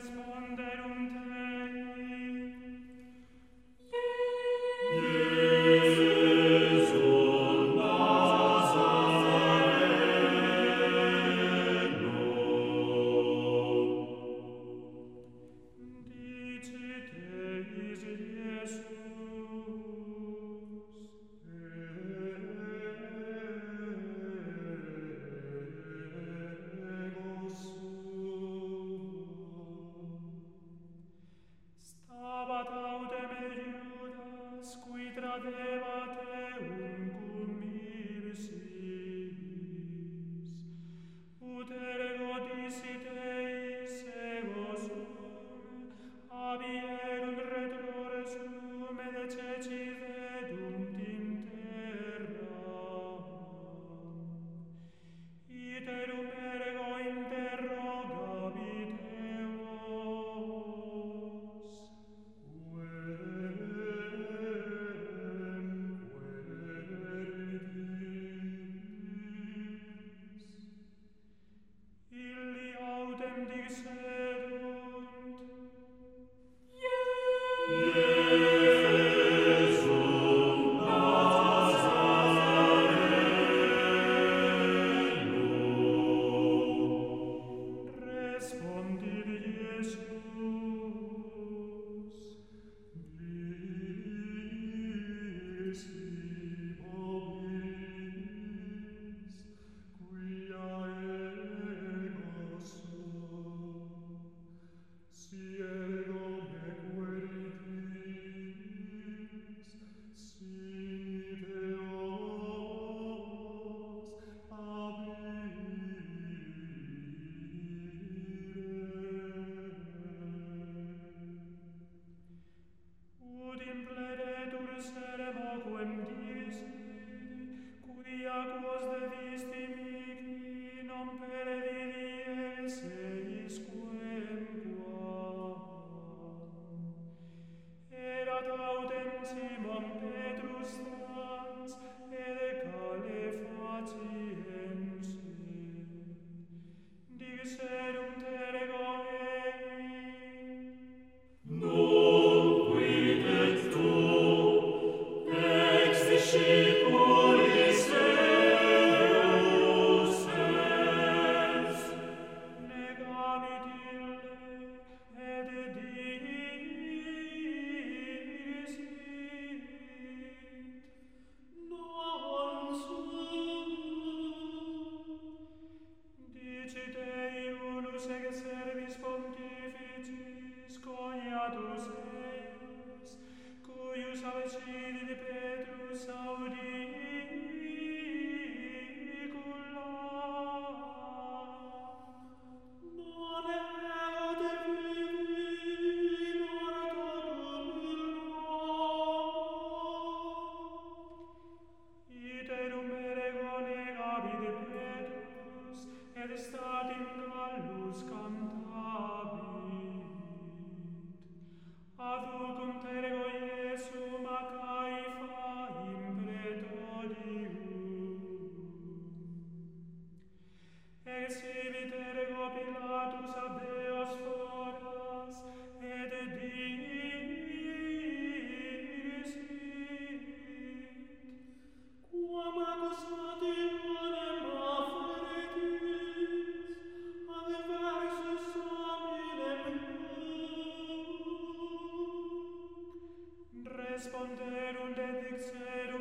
responder und Ave Laudem Simon Petrus responder und dixerum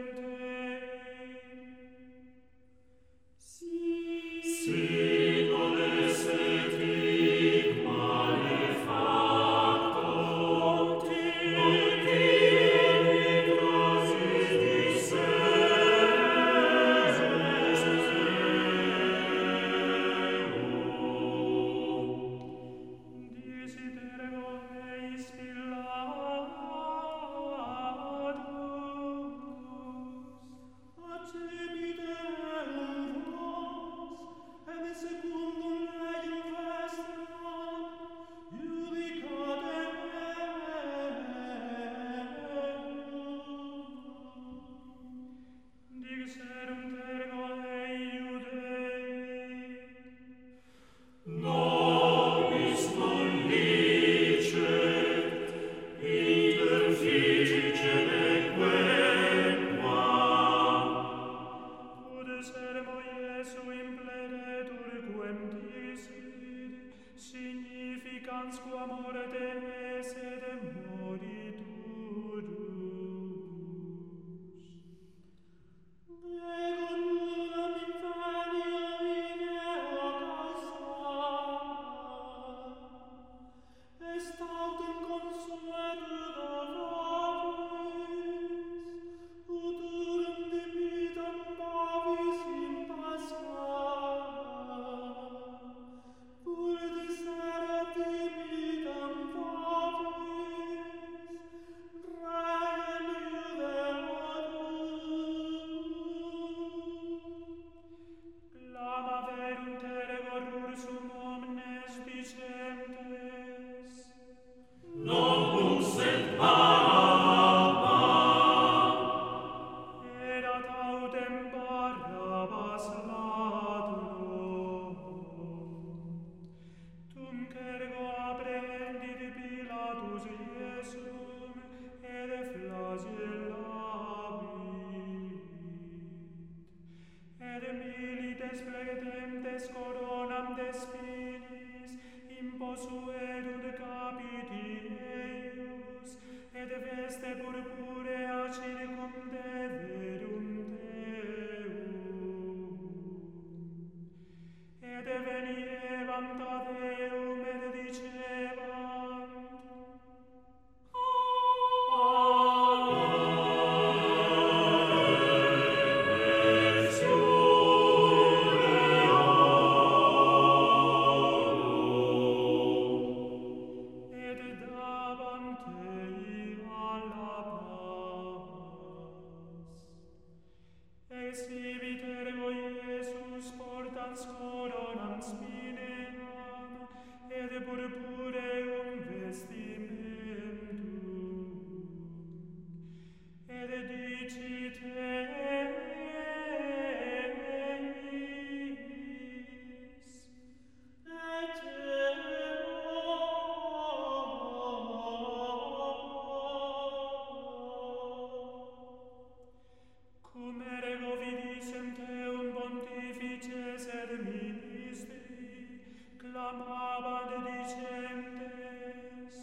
damnabant dicentes.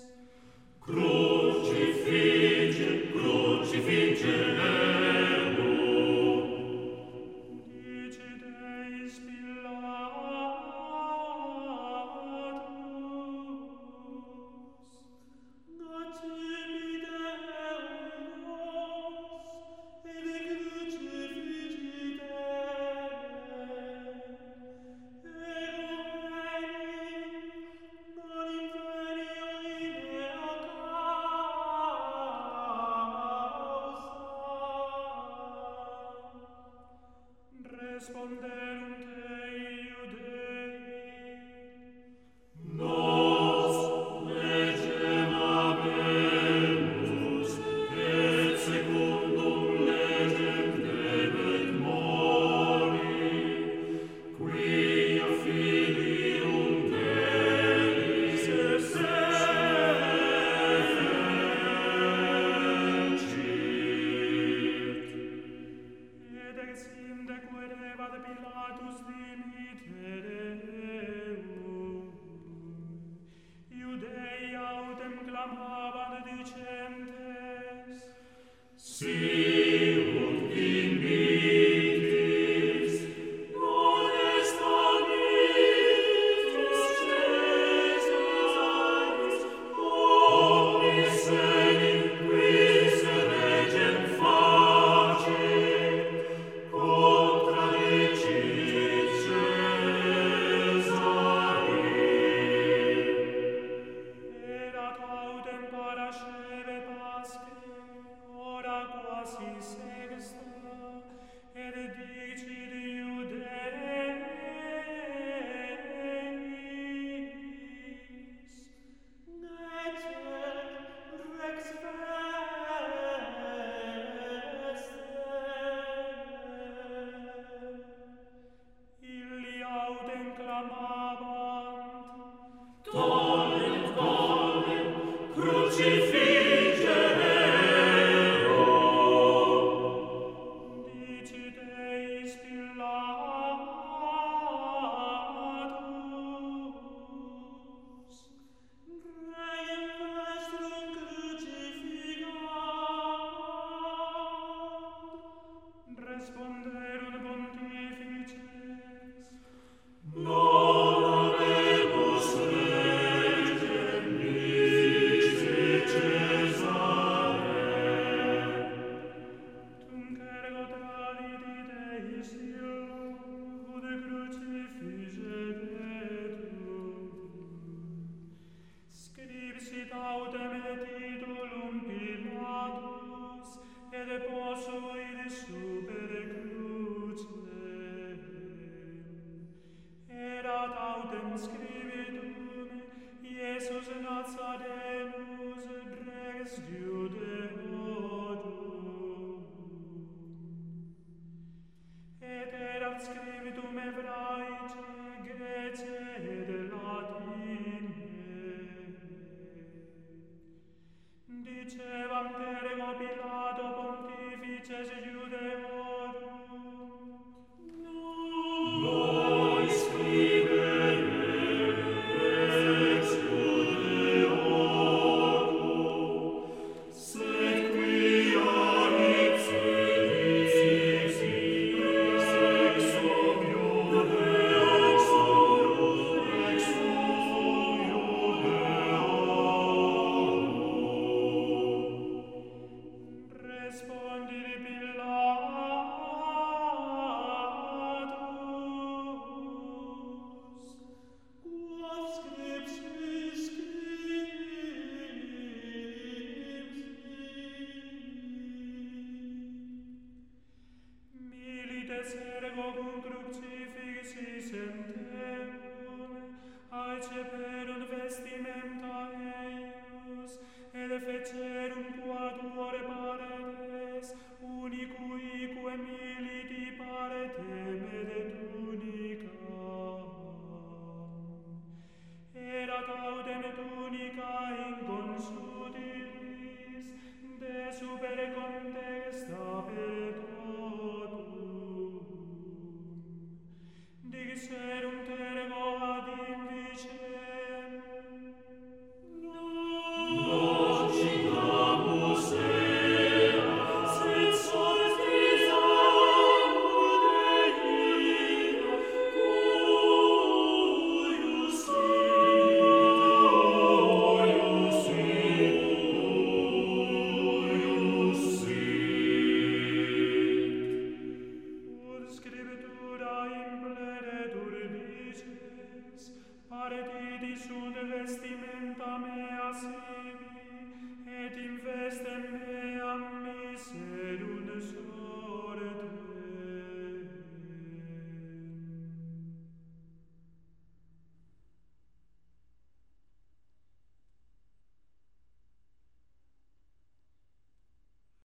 Cru See. Oh. Pelo acceperunt vestimenta eius, ed quad quatuor paredes, unicuique militi paretem et tunicam. Erat autem tunica inconsutilis, de super contexta per totum. Dicerum te